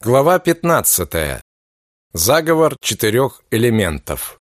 Глава 15. Заговор четырех элементов.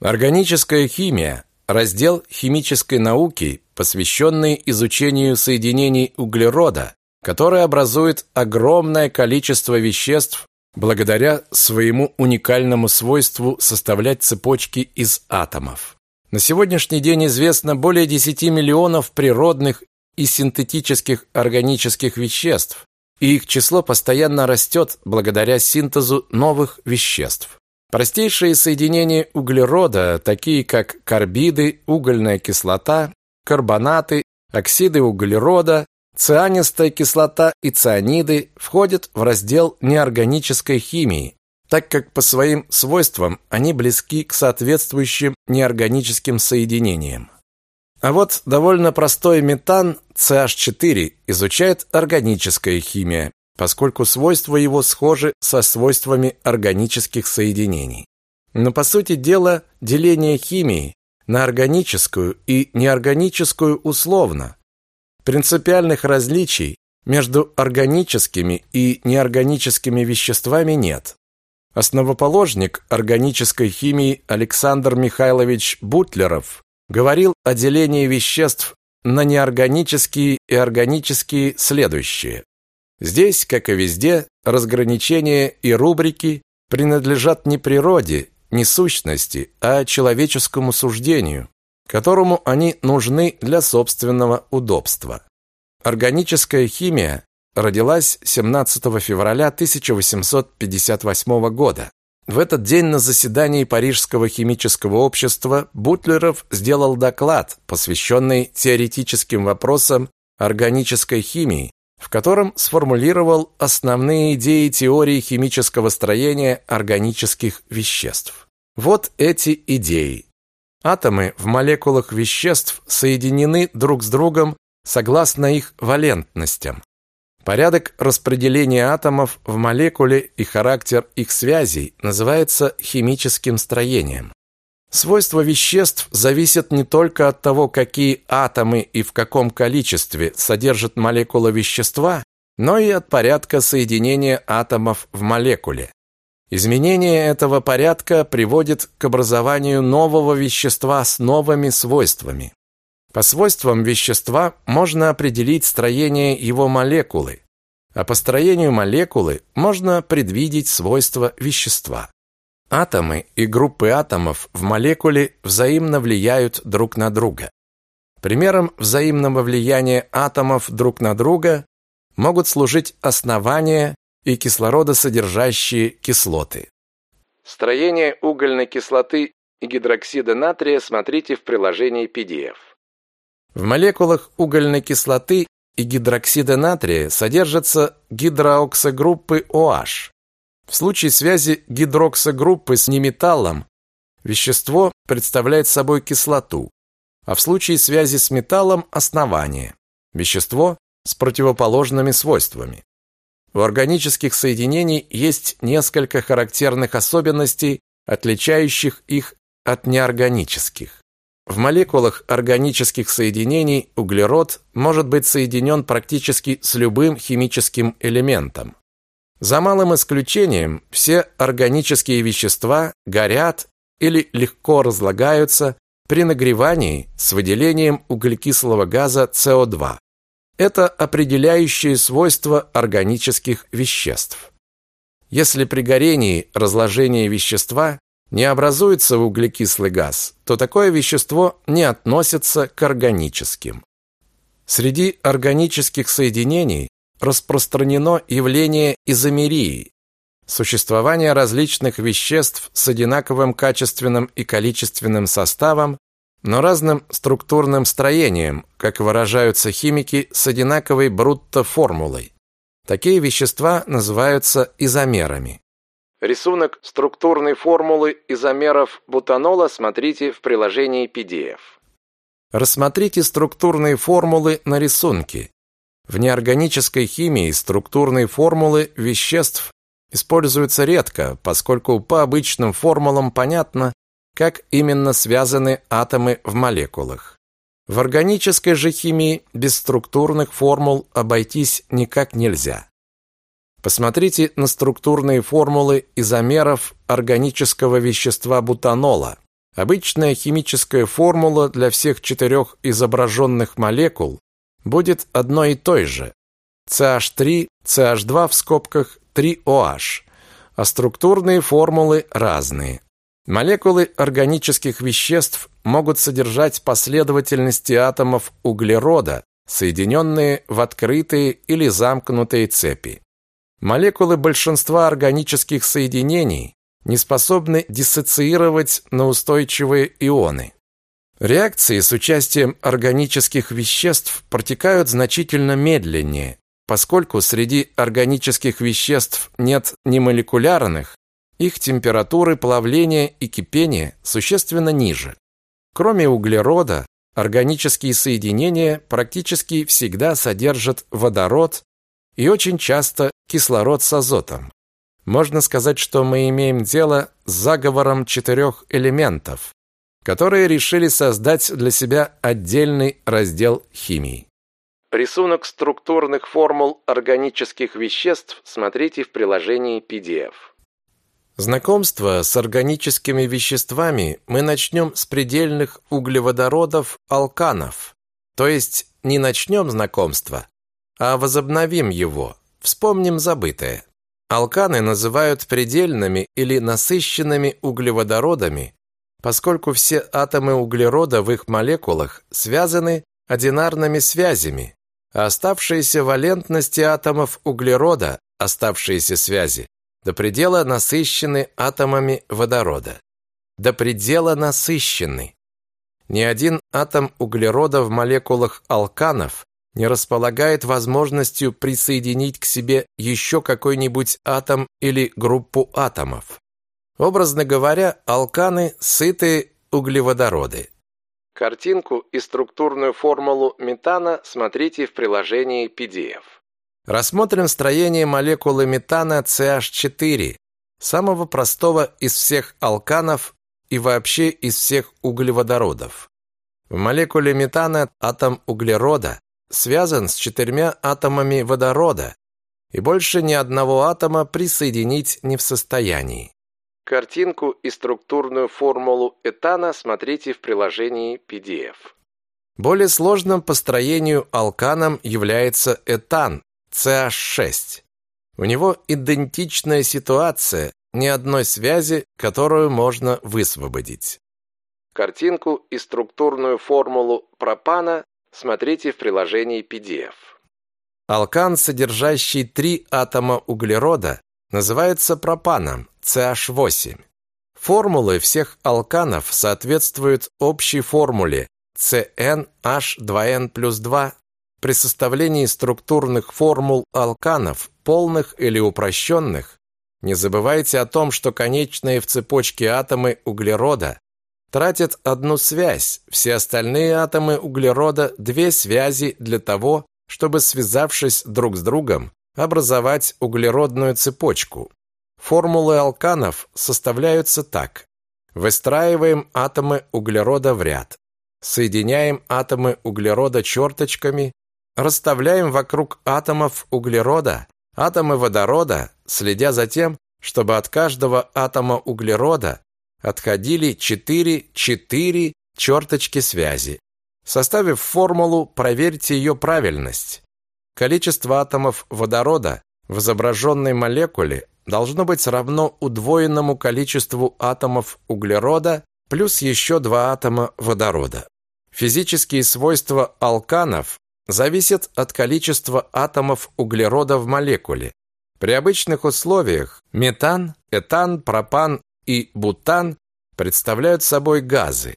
Органическая химия раздел химической науки, посвященный изучению соединений углерода, который образует огромное количество веществ благодаря своему уникальному свойству составлять цепочки из атомов. На сегодняшний день известно более 10 миллионов природных и синтетических органических веществ, и их число постоянно растет благодаря синтезу новых веществ. Простейшие соединения углерода, такие как карбиды, угольная кислота, карбонаты, оксиды углерода, цианистая кислота и цианиды, входят в раздел неорганической химии, так как по своим свойствам они близки к соответствующим неорганическим соединениям. А вот довольно простой метан CH4 изучает органическая химия, поскольку свойства его схожи со свойствами органических соединений. Но по сути дела деление химии на органическую и неорганическую условно. Принципиальных различий между органическими и неорганическими веществами нет. Основоположник органической химии Александр Михайлович Бутлеров говорил о делении веществ на неорганические и органические следующие. Здесь, как и везде, разграничения и рубрики принадлежат не природе, не сущности, а человеческому суждению, которому они нужны для собственного удобства. Органическая химия родилась 17 февраля 1858 года в этот день на заседании Парижского химического общества Бутлеров сделал доклад, посвященный теоретическим вопросам органической химии, в котором сформулировал основные идеи теории химического строения органических веществ. Вот эти идеи. Атомы в молекулах веществ соединены друг с другом согласно их валентностям. Порядок распределения атомов в молекуле и характер их связей называется химическим строением. Свойства веществ зависят не только от того, какие атомы и в каком количестве содержит молекула вещества, но и от порядка соединения атомов в молекуле. Изменение этого порядка приводит к образованию нового вещества с новыми свойствами. По свойствам вещества можно определить строение его молекулы, а по строению молекулы можно предвидеть свойства вещества. Атомы и группы атомов в молекуле взаимно влияют друг на друга. Примером взаимного влияния атомов друг на друга могут служить основания и кислородосодержащие кислоты. Строение угольной кислоты и гидроксида натрия смотрите в приложении PDF. В молекулах угольной кислоты и гидроксида натрия содержатся гидрооксогруппы OH. В случае связи гидроксогруппы с неметаллом вещество представляет собой кислоту, а в случае связи с металлом – основание. Вещество с противоположными свойствами. У органических соединений есть несколько характерных особенностей, отличающих их от неорганических. В молекулах органических соединений углерод может быть соединен практически с любым химическим элементом. За малым исключением, все органические вещества горят или легко разлагаются при нагревании с выделением углекислого газа СО2. Это определяющее свойство органических веществ. Если при горении разложение вещества не образуется углекислый газ, то такое вещество не относится к органическим. Среди органических соединений распространено явление изомерии, существование различных веществ с одинаковым качественным и количественным составом, но разным структурным строением, как выражаются химики, с одинаковой брутто-формулой. Такие вещества называются изомерами. Рисунок структурной формулы изомеров бутанола смотрите в приложении PDF. Рассмотрите структурные формулы на рисунке. В неорганической химии структурные формулы веществ используются редко, поскольку по обычным формулам понятно, как именно связаны атомы в молекулах. В органической же химии без структурных формул обойтись никак нельзя. Посмотрите на структурные формулы изомеров органического вещества бутанола. Обычная химическая формула для всех четырех изображенных молекул будет одной и той же. CH3, CH2 в скобках 3OH, а структурные формулы разные. Молекулы органических веществ могут содержать последовательности атомов углерода, соединенные в открытые или замкнутые цепи. Молекулы большинства органических соединений не способны диссоциировать на устойчивые ионы. Реакции с участием органических веществ протекают значительно медленнее, поскольку среди органических веществ нет ни молекулярных, их температуры плавления и кипения существенно ниже. Кроме углерода, органические соединения практически всегда содержат водород и очень часто кислород с азотом. Можно сказать, что мы имеем дело с заговором четырех элементов, которые решили создать для себя отдельный раздел химии. Рисунок структурных формул органических веществ смотрите в приложении PDF. Знакомство с органическими веществами мы начнем с предельных углеводородов алканов. То есть не начнем знакомство, а возобновим его, вспомним забытое. Алканы называют предельными или насыщенными углеводородами, поскольку все атомы углерода в их молекулах связаны одинарными связями, а оставшиеся валентности атомов углерода, оставшиеся связи, до предела насыщены атомами водорода. До предела насыщены. Ни один атом углерода в молекулах алканов не располагает возможностью присоединить к себе еще какой-нибудь атом или группу атомов. Образно говоря, алканы – сытые углеводороды. Картинку и структурную формулу метана смотрите в приложении PDF. Рассмотрим строение молекулы метана CH4, самого простого из всех алканов и вообще из всех углеводородов. В молекуле метана атом углерода связан с четырьмя атомами водорода и больше ни одного атома присоединить не в состоянии. Картинку и структурную формулу этана смотрите в приложении PDF. Более сложным по строению алканом является этан, CH6. У него идентичная ситуация, ни одной связи, которую можно высвободить. Картинку и структурную формулу пропана смотрите в приложении PDF. Алкан, содержащий три атома углерода, называется пропаном, CH8. Формулы всех алканов соответствуют общей формуле CnH2n плюс 2 при составлении структурных формул алканов, полных или упрощенных, не забывайте о том, что конечные в цепочке атомы углерода тратят одну связь, все остальные атомы углерода – две связи для того, чтобы, связавшись друг с другом, образовать углеродную цепочку. Формулы алканов составляются так. Выстраиваем атомы углерода в ряд. Соединяем атомы углерода черточками, Расставляем вокруг атомов углерода атомы водорода, следя за тем, чтобы от каждого атома углерода отходили 4 4 черточки связи. Составив формулу, проверьте ее правильность. Количество атомов водорода в изображенной молекуле должно быть равно удвоенному количеству атомов углерода плюс еще два атома водорода. Физические свойства алканов зависит от количества атомов углерода в молекуле. При обычных условиях метан, этан, пропан и бутан представляют собой газы.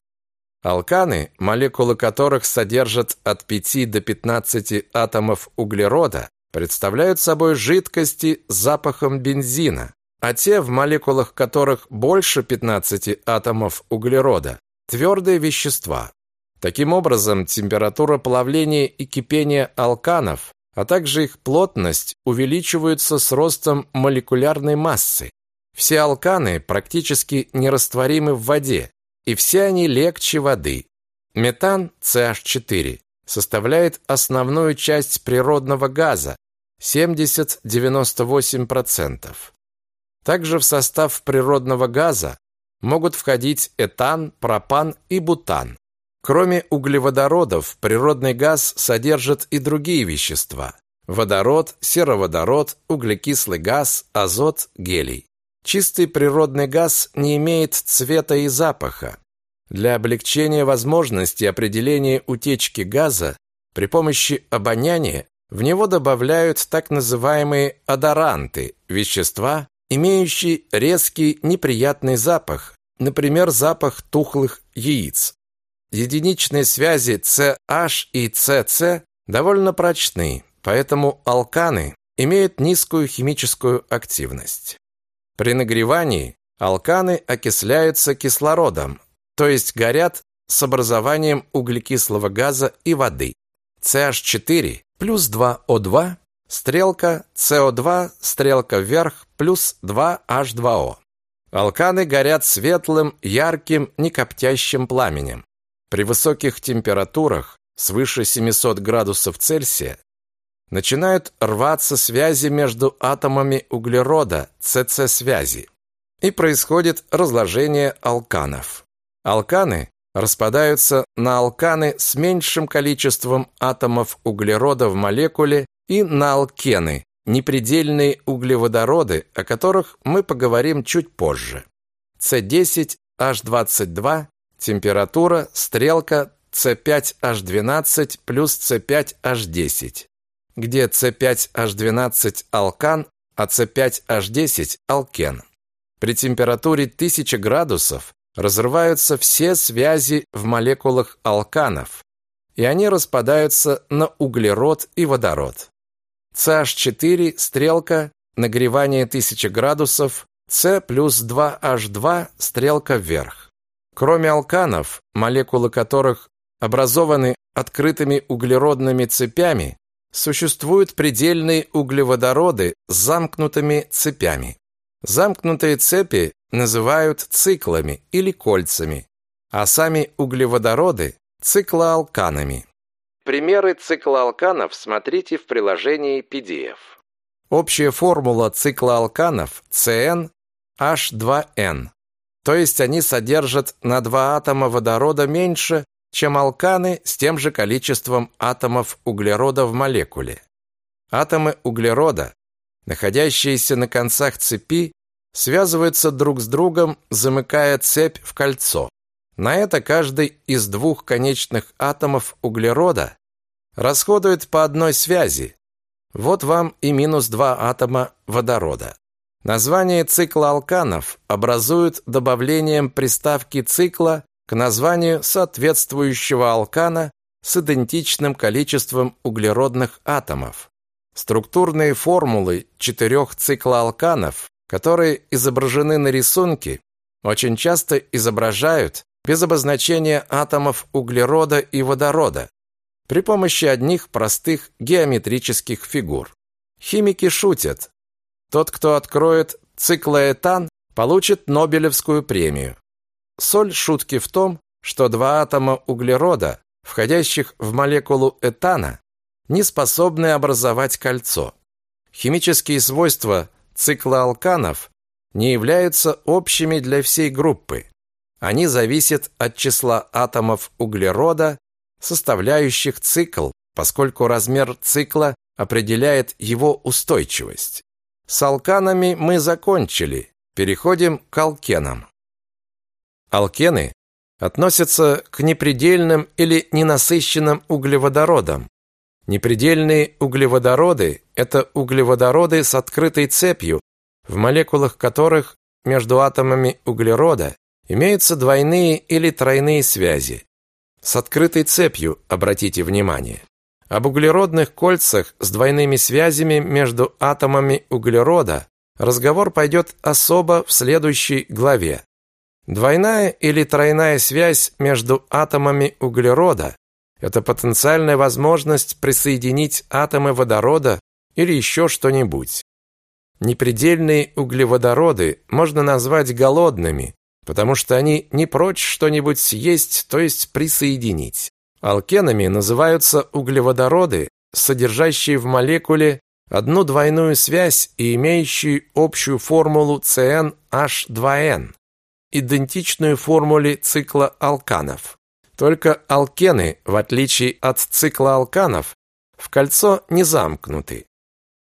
Алканы, молекулы которых содержат от 5 до 15 атомов углерода, представляют собой жидкости с запахом бензина, а те, в молекулах которых больше 15 атомов углерода, твердые вещества. Таким образом, температура плавления и кипения алканов, а также их плотность увеличиваются с ростом молекулярной массы. Все алканы практически нерастворимы в воде, и все они легче воды. Метан CH4 составляет основную часть природного газа, 70-98%. Также в состав природного газа могут входить этан, пропан и бутан. Кроме углеводородов, природный газ содержит и другие вещества – водород, сероводород, углекислый газ, азот, гелий. Чистый природный газ не имеет цвета и запаха. Для облегчения возможности определения утечки газа при помощи обоняния в него добавляют так называемые одоранты – вещества, имеющие резкий неприятный запах, например, запах тухлых яиц. Единичные связи CH и CC довольно прочны, поэтому алканы имеют низкую химическую активность. При нагревании алканы окисляются кислородом, то есть горят с образованием углекислого газа и воды. CH4 плюс 2O2, стрелка CO2, стрелка вверх, плюс 2H2O. Алканы горят светлым, ярким, некоптящим пламенем. При высоких температурах, свыше 700 градусов Цельсия, начинают рваться связи между атомами углерода, СС-связи, и происходит разложение алканов. Алканы распадаются на алканы с меньшим количеством атомов углерода в молекуле и на алкены, непредельные углеводороды, о которых мы поговорим чуть позже. С10, H22, температура, стрелка С5H12 плюс С5H10, где С5H12 алкан, а С5H10 алкен. При температуре 1000 градусов разрываются все связи в молекулах алканов, и они распадаются на углерод и водород. CH4 стрелка нагревание 1000 градусов, С плюс 2H2 стрелка вверх. Кроме алканов, молекулы которых образованы открытыми углеродными цепями, существуют предельные углеводороды с замкнутыми цепями. Замкнутые цепи называют циклами или кольцами, а сами углеводороды – циклоалканами. Примеры циклоалканов смотрите в приложении PDF. Общая формула циклоалканов CN H2N, то есть они содержат на два атома водорода меньше, чем алканы с тем же количеством атомов углерода в молекуле. Атомы углерода, находящиеся на концах цепи, связываются друг с другом, замыкая цепь в кольцо. На это каждый из двух конечных атомов углерода расходует по одной связи. Вот вам и минус два атома водорода. Название цикла алканов образуют добавлением приставки цикла к названию соответствующего алкана с идентичным количеством углеродных атомов. Структурные формулы четырех циклоалканов, которые изображены на рисунке, очень часто изображают без обозначения атомов углерода и водорода при помощи одних простых геометрических фигур. Химики шутят. Тот, кто откроет циклоэтан, получит Нобелевскую премию. Соль шутки в том, что два атома углерода, входящих в молекулу этана, не способны образовать кольцо. Химические свойства циклоалканов не являются общими для всей группы. Они зависят от числа атомов углерода, составляющих цикл, поскольку размер цикла определяет его устойчивость. С алканами мы закончили. Переходим к алкенам. Алкены относятся к непредельным или ненасыщенным углеводородам. Непредельные углеводороды – это углеводороды с открытой цепью, в молекулах которых между атомами углерода Имеются двойные или тройные связи. С открытой цепью, обратите внимание. Об углеродных кольцах с двойными связями между атомами углерода разговор пойдет особо в следующей главе. Двойная или тройная связь между атомами углерода – это потенциальная возможность присоединить атомы водорода или еще что-нибудь. Непредельные углеводороды можно назвать голодными, потому что они не прочь что-нибудь съесть, то есть присоединить. Алкенами называются углеводороды, содержащие в молекуле одну двойную связь и имеющий общую формулу CnH2n, идентичную формуле цикла алканов. Только алкены, в отличие от цикла алканов, в кольцо не замкнуты.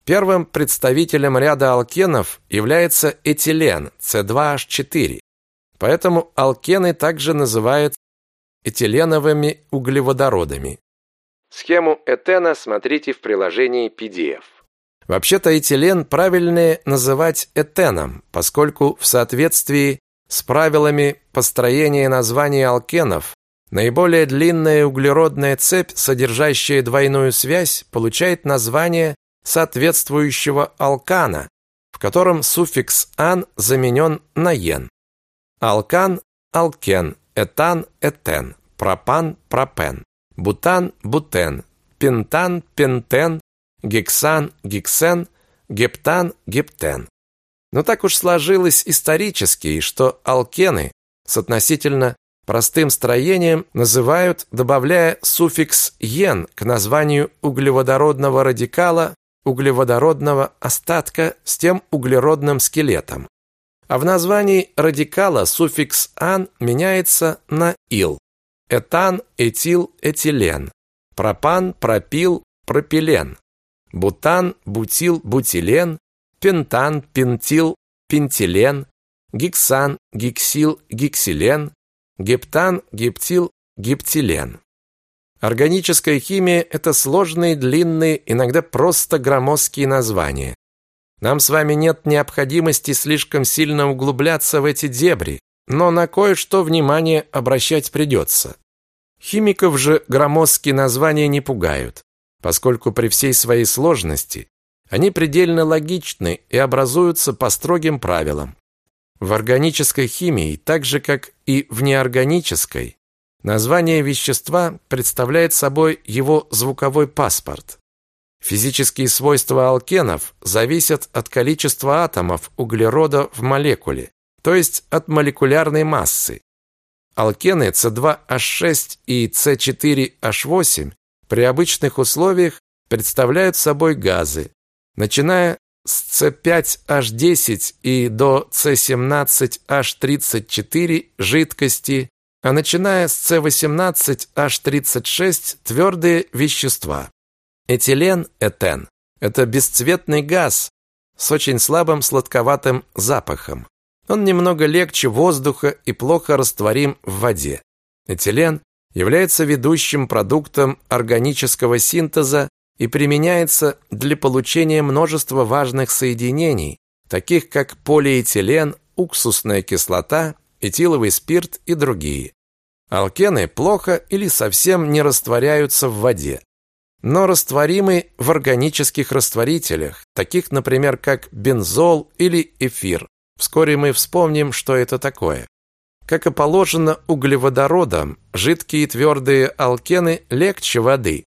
Первым представителем ряда алкенов является этилен C2H4. Поэтому алкены также называют этиленовыми углеводородами. Схему этена смотрите в приложении PDF. Вообще-то этилен правильнее называть этеном, поскольку в соответствии с правилами построения названий алкенов наиболее длинная углеродная цепь, содержащая двойную связь, получает название соответствующего алкана, в котором суффикс «ан» заменен на «ен». Алкан – алкен, этан – этен, пропан – пропен, бутан – бутен, пентан – пентен, гексан – гексен, гептан – гептен. Но так уж сложилось исторически, что алкены с относительно простым строением называют, добавляя суффикс «ен» к названию углеводородного радикала углеводородного остатка с тем углеродным скелетом. А в названии радикала суффикс «ан» меняется на «ил». Этан, этил, этилен. Пропан, пропил, пропилен. Бутан, бутил, бутилен. Пентан, пентил, пентилен. Гексан, гексил, гексилен. Гептан, гептил, гептилен. Органическая химия – это сложные, длинные, иногда просто громоздкие названия. Нам с вами нет необходимости слишком сильно углубляться в эти дебри, но на кое-что внимание обращать придется. Химиков же громоздкие названия не пугают, поскольку при всей своей сложности они предельно логичны и образуются по строгим правилам. В органической химии, так же как и в неорганической, Название вещества представляет собой его звуковой паспорт. Физические свойства алкенов зависят от количества атомов углерода в молекуле, то есть от молекулярной массы. Алкены С2H6 и С4H8 при обычных условиях представляют собой газы, начиная с С5H10 и до С17H34 жидкости, а начиная с С18H36 твердые вещества. Этилен, этен – это бесцветный газ с очень слабым сладковатым запахом. Он немного легче воздуха и плохо растворим в воде. Этилен является ведущим продуктом органического синтеза и применяется для получения множества важных соединений, таких как полиэтилен, уксусная кислота, этиловый спирт и другие. Алкены плохо или совсем не растворяются в воде, но растворимы в органических растворителях, таких, например, как бензол или эфир. Вскоре мы вспомним, что это такое. Как и положено углеводородам, жидкие и твердые алкены легче воды.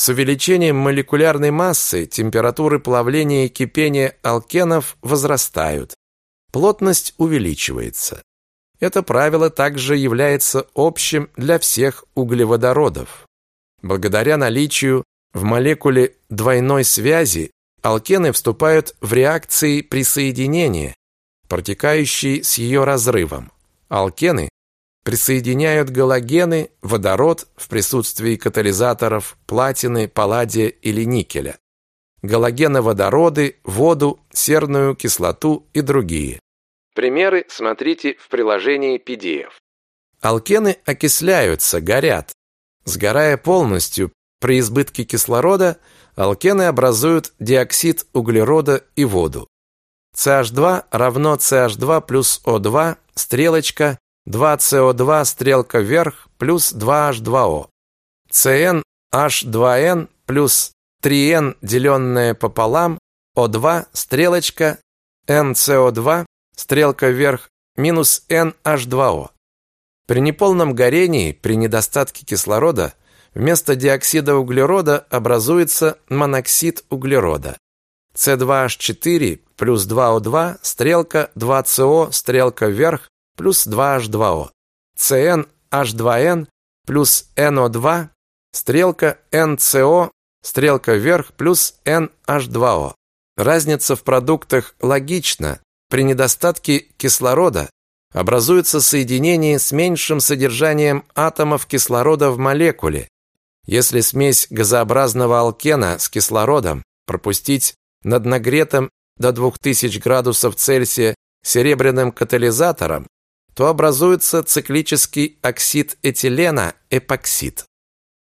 С увеличением молекулярной массы температуры плавления и кипения алкенов возрастают. Плотность увеличивается. Это правило также является общим для всех углеводородов. Благодаря наличию в молекуле двойной связи алкены вступают в реакции присоединения, протекающие с ее разрывом. Алкены присоединяют галогены, водород в присутствии катализаторов платины, палладия или никеля, галогеноводороды, воду, серную кислоту и другие. Примеры смотрите в приложении PDF. Алкены окисляются, горят. Сгорая полностью при избытке кислорода, алкены образуют диоксид углерода и воду. CH2 равно CH2 плюс O2, стрелочка, 2CO2, стрелка вверх, плюс 2H2O. CnH2n плюс 3n, деленное пополам, O2, стрелочка, NCO2, стрелка вверх, минус NH2O. При неполном горении, при недостатке кислорода, вместо диоксида углерода образуется моноксид углерода. C2H4 плюс 2O2, стрелка 2CO, стрелка вверх, плюс 2H2O. CnH2n плюс NO2, стрелка NCO, стрелка вверх, плюс NH2O. Разница в продуктах логична. При недостатке кислорода образуется соединение с меньшим содержанием атомов кислорода в молекуле. Если смесь газообразного алкена с кислородом пропустить над нагретым до 2000 градусов Цельсия серебряным катализатором, то образуется циклический оксид этилена эпоксид.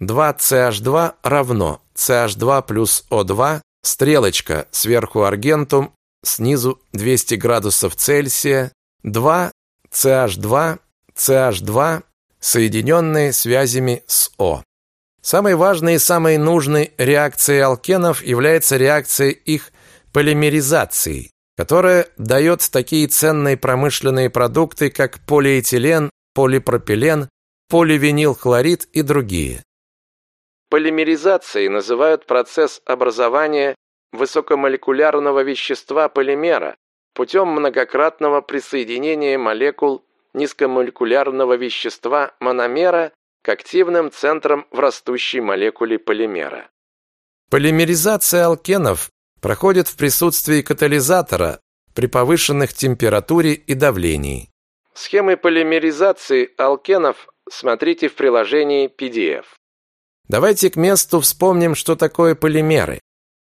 2CH2 равно CH2 плюс O2, стрелочка сверху аргентум, снизу 200 градусов Цельсия, 2 CH2, CH2, соединенные связями с О. Самой важной и самой нужной реакцией алкенов является реакция их полимеризации, которая дает такие ценные промышленные продукты, как полиэтилен, полипропилен, поливинилхлорид и другие. Полимеризацией называют процесс образования высокомолекулярного вещества полимера путем многократного присоединения молекул низкомолекулярного вещества мономера к активным центрам в растущей молекуле полимера. Полимеризация алкенов проходит в присутствии катализатора при повышенных температуре и давлении. Схемы полимеризации алкенов смотрите в приложении PDF. Давайте к месту вспомним, что такое полимеры.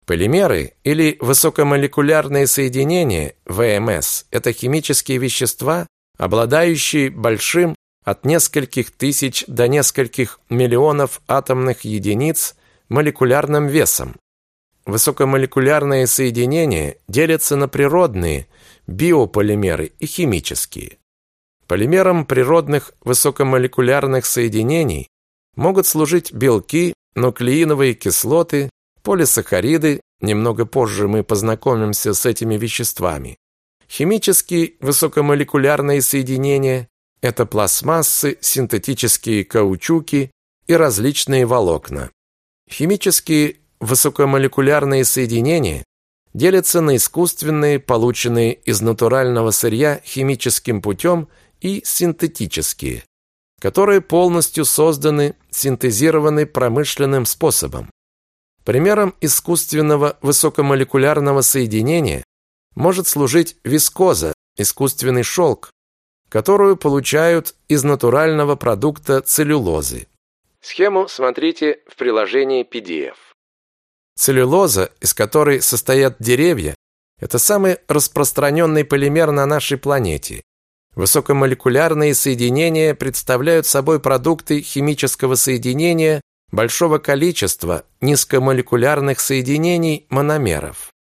Полимеры или высокомолекулярные соединения, ВМС, это химические вещества, обладающие большим от нескольких тысяч до нескольких миллионов атомных единиц молекулярным весом. Высокомолекулярные соединения делятся на природные, биополимеры и химические. Полимером природных высокомолекулярных соединений могут служить белки, нуклеиновые кислоты, полисахариды, немного позже мы познакомимся с этими веществами. Химические высокомолекулярные соединения – это пластмассы, синтетические каучуки и различные волокна. Химические высокомолекулярные соединения делятся на искусственные, полученные из натурального сырья химическим путем, и синтетические которые полностью созданы, синтезированы промышленным способом. Примером искусственного высокомолекулярного соединения может служить вискоза, искусственный шелк, которую получают из натурального продукта целлюлозы. Схему смотрите в приложении PDF. Целлюлоза, из которой состоят деревья, это самый распространенный полимер на нашей планете. Высокомолекулярные соединения представляют собой продукты химического соединения большого количества низкомолекулярных соединений мономеров.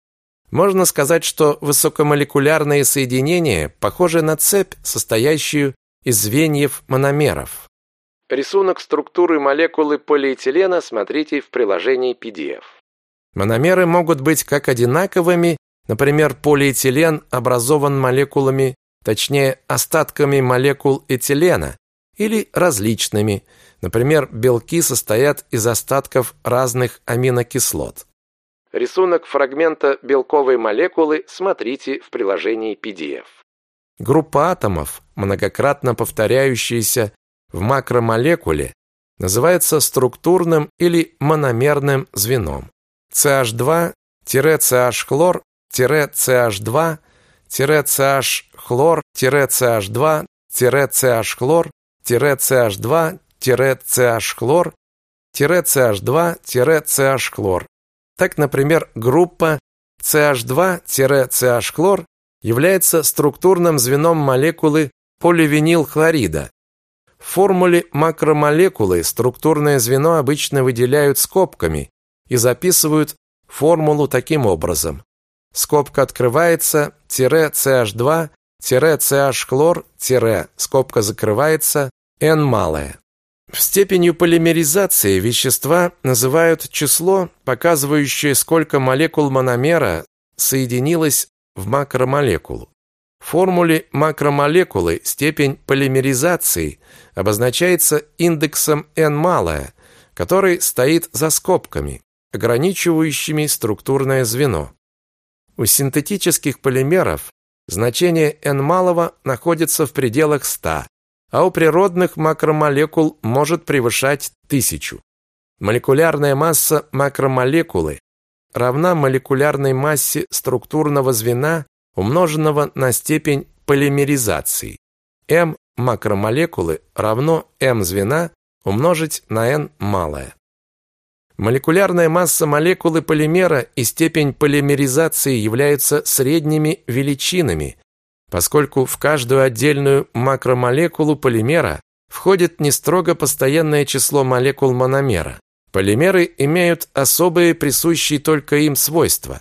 Можно сказать, что высокомолекулярные соединения похожи на цепь, состоящую из звеньев мономеров. Рисунок структуры молекулы полиэтилена смотрите в приложении PDF. Мономеры могут быть как одинаковыми, например, полиэтилен образован молекулами точнее остатками молекул этилена, или различными, например, белки состоят из остатков разных аминокислот. Рисунок фрагмента белковой молекулы смотрите в приложении PDF. Группа атомов, многократно повторяющаяся в макромолекуле, называется структурным или мономерным звеном. CH2-CH-хлор-CH2 CH-хлор-CH2 CH-хлор-CH2 CH-хлор CH2-CH-хлор. Так, например, группа CH2-CH-хлор является структурным звеном молекулы поливинилхлорида. В формуле макромолекулы структурное звено обычно выделяют скобками и записывают формулу таким образом скобка открывается, тире CH2, тире CH хлор, тире, скобка закрывается, N малое. Степенью полимеризации вещества называют число, показывающее, сколько молекул мономера соединилось в макромолекулу. В формуле макромолекулы степень полимеризации обозначается индексом n малое, который стоит за скобками, ограничивающими структурное звено. У синтетических полимеров значение n малого находится в пределах 100, а у природных макромолекул может превышать 1000. Молекулярная масса макромолекулы равна молекулярной массе структурного звена, умноженного на степень полимеризации. m макромолекулы равно m звена умножить на n малое. Молекулярная масса молекулы полимера и степень полимеризации являются средними величинами, поскольку в каждую отдельную макромолекулу полимера входит не строго постоянное число молекул мономера. Полимеры имеют особые присущие только им свойства.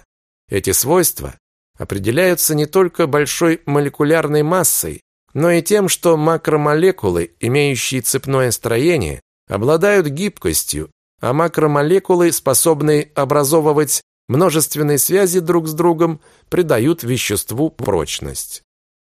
Эти свойства определяются не только большой молекулярной массой, но и тем, что макромолекулы, имеющие цепное строение, обладают гибкостью, а макромолекулы, способные образовывать множественные связи друг с другом, придают веществу прочность.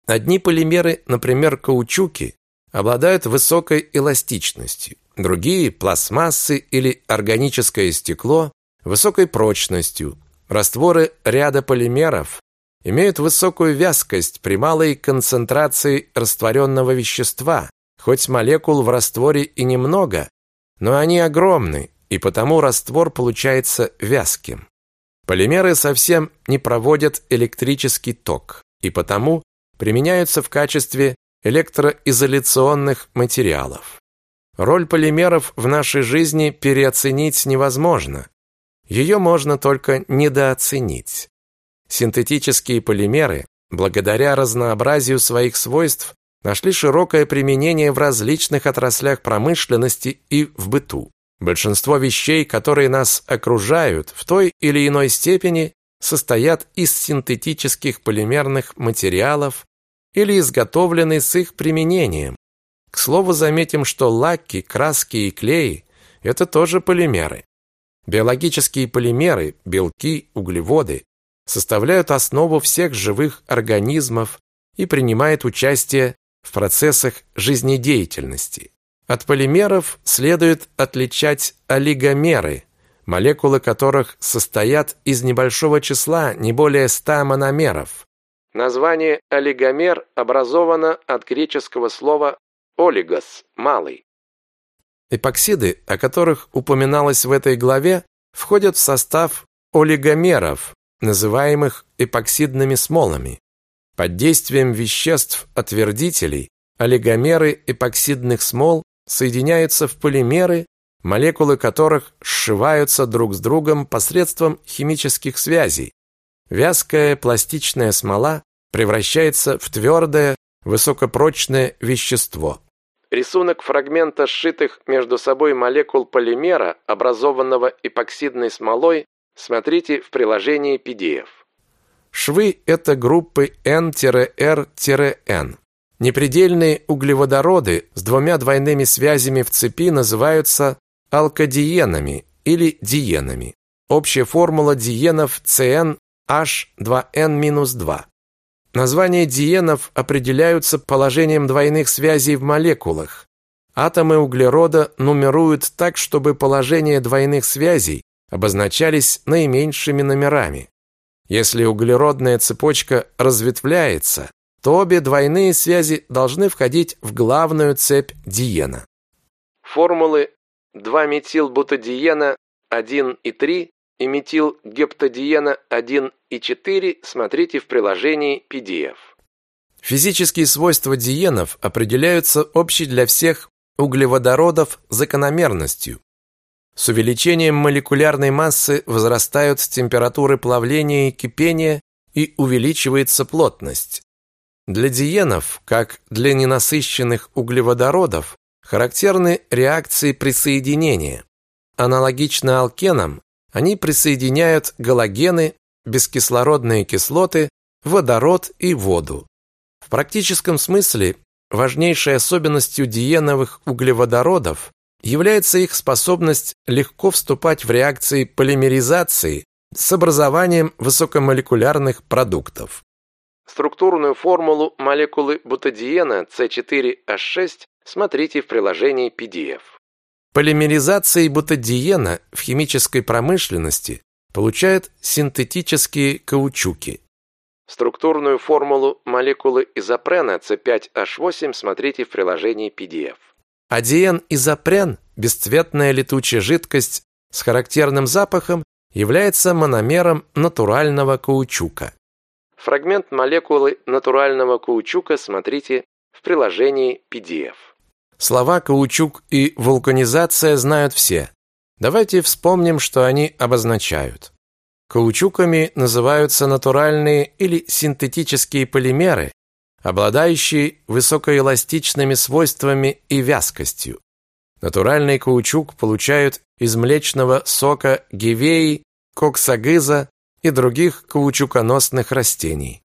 Одни полимеры, например, каучуки, обладают высокой эластичностью, другие – пластмассы или органическое стекло – высокой прочностью. Растворы ряда полимеров имеют высокую вязкость при малой концентрации растворенного вещества, хоть молекул в растворе и немного, но они огромны, и потому раствор получается вязким. Полимеры совсем не проводят электрический ток, и потому применяются в качестве электроизоляционных материалов. Роль полимеров в нашей жизни переоценить невозможно. Ее можно только недооценить. Синтетические полимеры, благодаря разнообразию своих свойств, нашли широкое применение в различных отраслях промышленности и в быту. Большинство вещей, которые нас окружают, в той или иной степени состоят из синтетических полимерных материалов или изготовлены с их применением. К слову, заметим, что лаки, краски и клеи – это тоже полимеры. Биологические полимеры, белки, углеводы составляют основу всех живых организмов и принимают участие в процессах жизнедеятельности. От полимеров следует отличать олигомеры, молекулы которых состоят из небольшого числа, не более 100 мономеров. Название олигомер образовано от греческого слова олигос – малый. Эпоксиды, о которых упоминалось в этой главе, входят в состав олигомеров, называемых эпоксидными смолами. Под действием веществ-отвердителей олигомеры эпоксидных смол соединяются в полимеры, молекулы которых сшиваются друг с другом посредством химических связей. Вязкая пластичная смола превращается в твердое, высокопрочное вещество. Рисунок фрагмента сшитых между собой молекул полимера, образованного эпоксидной смолой, смотрите в приложении PDF. Швы – это группы N-R-N. Непредельные углеводороды с двумя двойными связями в цепи называются алкодиенами или диенами. Общая формула диенов CnH2n-2. Названия диенов определяются положением двойных связей в молекулах. Атомы углерода нумеруют так, чтобы положения двойных связей обозначались наименьшими номерами. Если углеродная цепочка разветвляется, то обе двойные связи должны входить в главную цепь диена. Формулы 2-метилбутадиена 1 и 3 и метилгептадиена 1 и 4 смотрите в приложении PDF. Физические свойства диенов определяются общей для всех углеводородов закономерностью. С увеличением молекулярной массы возрастают температуры плавления и кипения и увеличивается плотность. Для диенов, как для ненасыщенных углеводородов, характерны реакции присоединения. Аналогично алкенам, они присоединяют галогены, бескислородные кислоты, водород и воду. В практическом смысле важнейшей особенностью диеновых углеводородов является их способность легко вступать в реакции полимеризации с образованием высокомолекулярных продуктов. Структурную формулу молекулы бутадиена С4H6 смотрите в приложении PDF. Полимеризацией бутадиена в химической промышленности получают синтетические каучуки. Структурную формулу молекулы изопрена С5H8 смотрите в приложении PDF. Адиен-изопрен бесцветная летучая жидкость с характерным запахом является мономером натурального каучука. Фрагмент молекулы натурального каучука смотрите в приложении PDF. Слова «каучук» и «вулканизация» знают все. Давайте вспомним, что они обозначают. Каучуками называются натуральные или синтетические полимеры, обладающие высокоэластичными свойствами и вязкостью. Натуральный каучук получают из млечного сока гевеи, коксагыза и других каучуконосных растений.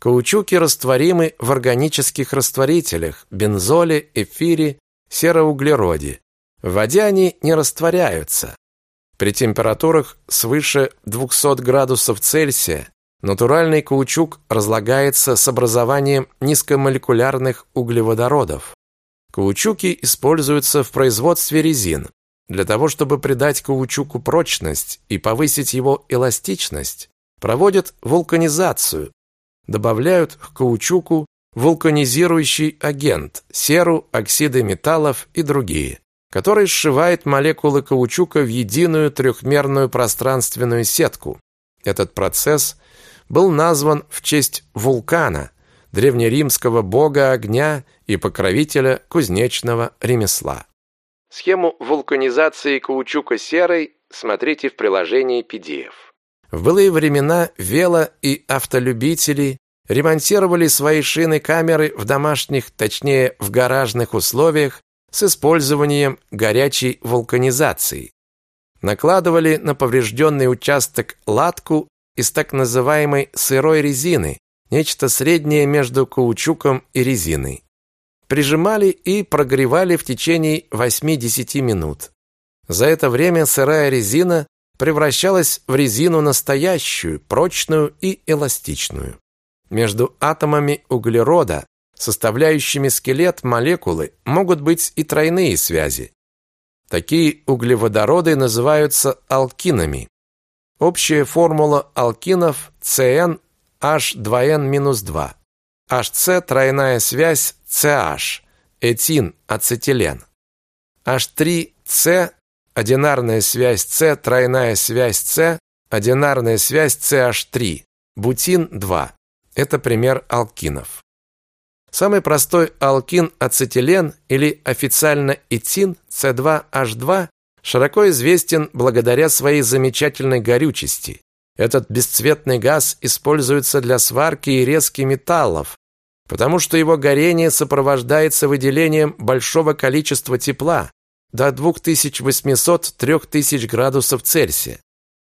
Каучуки растворимы в органических растворителях, бензоле, эфире, сероуглероде. В воде они не растворяются. При температурах свыше 200 градусов Цельсия натуральный каучук разлагается с образованием низкомолекулярных углеводородов. Каучуки используются в производстве резин. Для того, чтобы придать каучуку прочность и повысить его эластичность, проводят вулканизацию, добавляют к каучуку вулканизирующий агент, серу, оксиды металлов и другие, который сшивает молекулы каучука в единую трехмерную пространственную сетку. Этот процесс был назван в честь вулкана, древнеримского бога огня и покровителя кузнечного ремесла. Схему вулканизации каучука серой смотрите в приложении PDF. В былые времена вело- и автолюбители ремонтировали свои шины-камеры в домашних, точнее в гаражных условиях с использованием горячей вулканизации. Накладывали на поврежденный участок латку из так называемой сырой резины, нечто среднее между каучуком и резиной. Прижимали и прогревали в течение 8-10 минут. За это время сырая резина превращалась в резину настоящую, прочную и эластичную. Между атомами углерода, составляющими скелет молекулы, могут быть и тройные связи. Такие углеводороды называются алкинами. Общая формула алкинов CN H2N-2. HC – тройная связь CH, этин, ацетилен. H3C – одинарная связь C, тройная связь C, одинарная связь CH3, бутин-2. Это пример алкинов. Самый простой алкин ацетилен или официально этин C2H2 широко известен благодаря своей замечательной горючести. Этот бесцветный газ используется для сварки и резки металлов, потому что его горение сопровождается выделением большого количества тепла до 2800-3000 градусов Цельсия.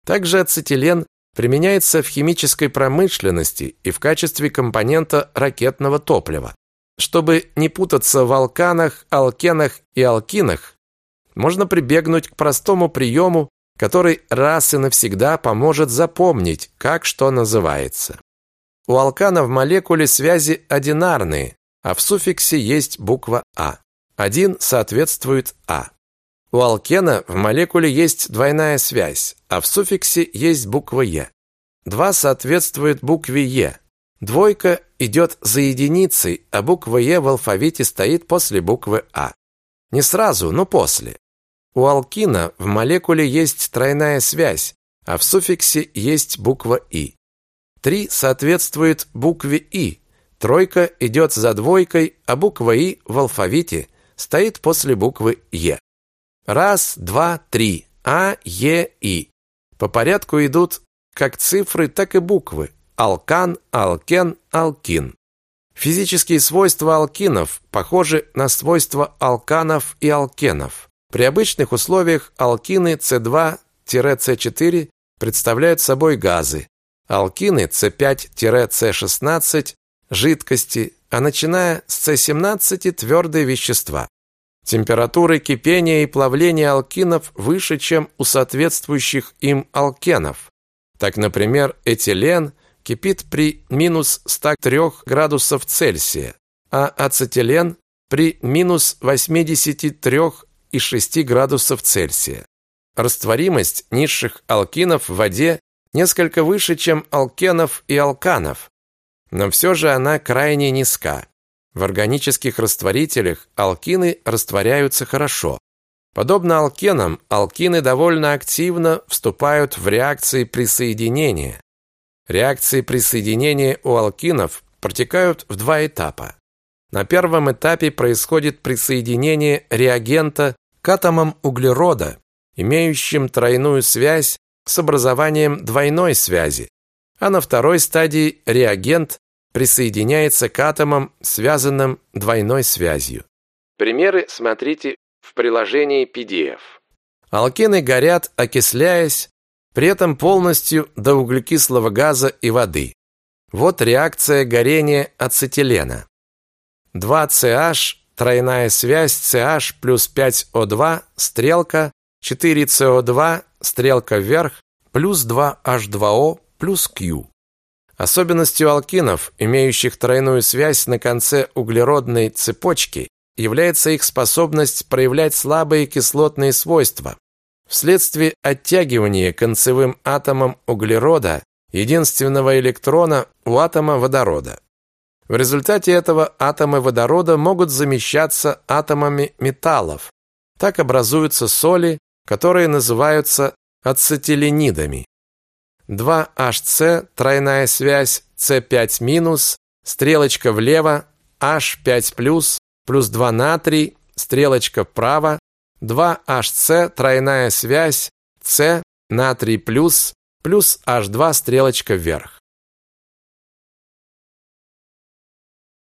Также ацетилен применяется в химической промышленности и в качестве компонента ракетного топлива. Чтобы не путаться в алканах, алкенах и алкинах, можно прибегнуть к простому приему который раз и навсегда поможет запомнить, как что называется. У алкана в молекуле связи одинарные, а в суффиксе есть буква А. Один соответствует А. У алкена в молекуле есть двойная связь, а в суффиксе есть буква Е. Два соответствует букве Е. Двойка идет за единицей, а буква Е в алфавите стоит после буквы А. Не сразу, но после. У алкина в молекуле есть тройная связь, а в суффиксе есть буква «и». Три соответствует букве «и». Тройка идет за двойкой, а буква «и» в алфавите стоит после буквы «е». Раз, два, три. А, Е, И. По порядку идут как цифры, так и буквы. Алкан, алкен, алкин. Физические свойства алкинов похожи на свойства алканов и алкенов. При обычных условиях алкины С2-С4 представляют собой газы, алкины С5-С16 – жидкости, а начиная с С17 – твердые вещества. Температуры кипения и плавления алкинов выше, чем у соответствующих им алкенов. Так, например, этилен кипит при минус 103 градусов Цельсия, а ацетилен при минус 83 и 6 градусов Цельсия. Растворимость низших алкинов в воде несколько выше, чем алкенов и алканов, но все же она крайне низка. В органических растворителях алкины растворяются хорошо. Подобно алкенам, алкины довольно активно вступают в реакции присоединения. Реакции присоединения у алкинов протекают в два этапа. На первом этапе происходит присоединение реагента к атомам углерода, имеющим тройную связь с образованием двойной связи, а на второй стадии реагент присоединяется к атомам, связанным двойной связью. Примеры смотрите в приложении PDF. Алкены горят, окисляясь, при этом полностью до углекислого газа и воды. Вот реакция горения ацетилена. 2CH, тройная связь CH плюс 5O2, стрелка, 4CO2, стрелка вверх, плюс 2H2O плюс Q. Особенностью алкинов, имеющих тройную связь на конце углеродной цепочки, является их способность проявлять слабые кислотные свойства. Вследствие оттягивания концевым атомом углерода единственного электрона у атома водорода. В результате этого атомы водорода могут замещаться атомами металлов. Так образуются соли, которые называются ацетиленидами. 2HC, тройная связь, C5-, стрелочка влево, H5+, плюс 2 натрий, стрелочка вправо, 2HC, тройная связь, С, натрий плюс H2, стрелочка вверх.